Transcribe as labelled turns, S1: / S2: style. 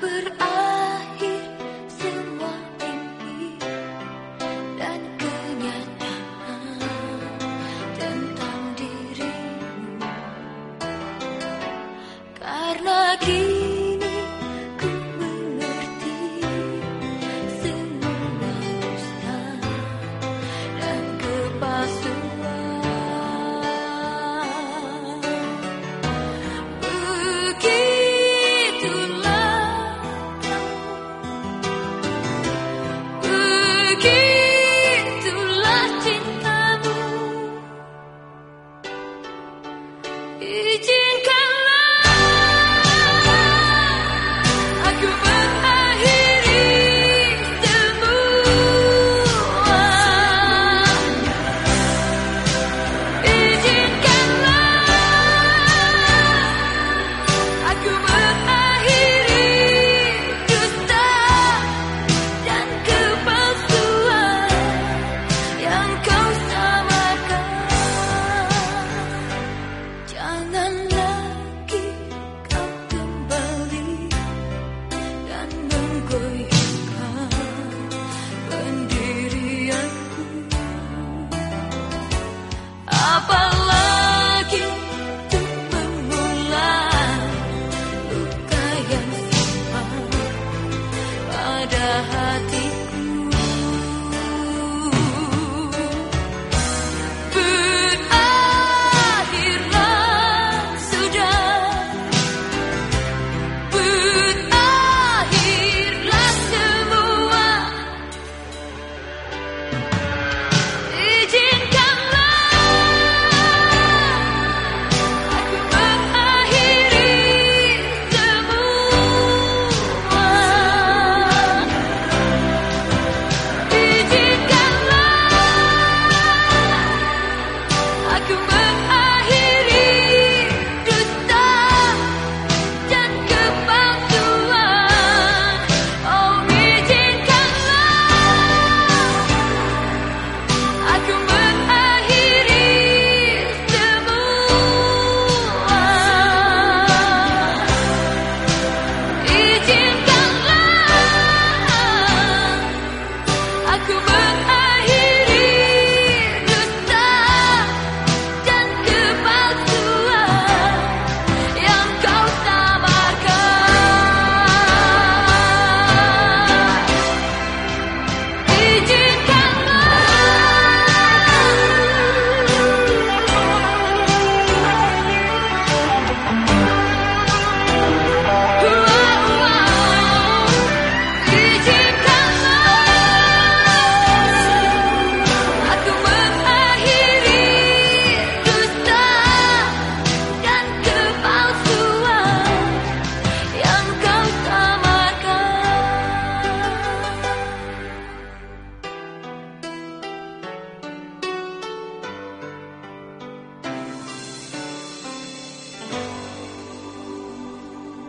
S1: berakhir semua mimpi dan kenyataan tentang dirimu. Karena kita 已经开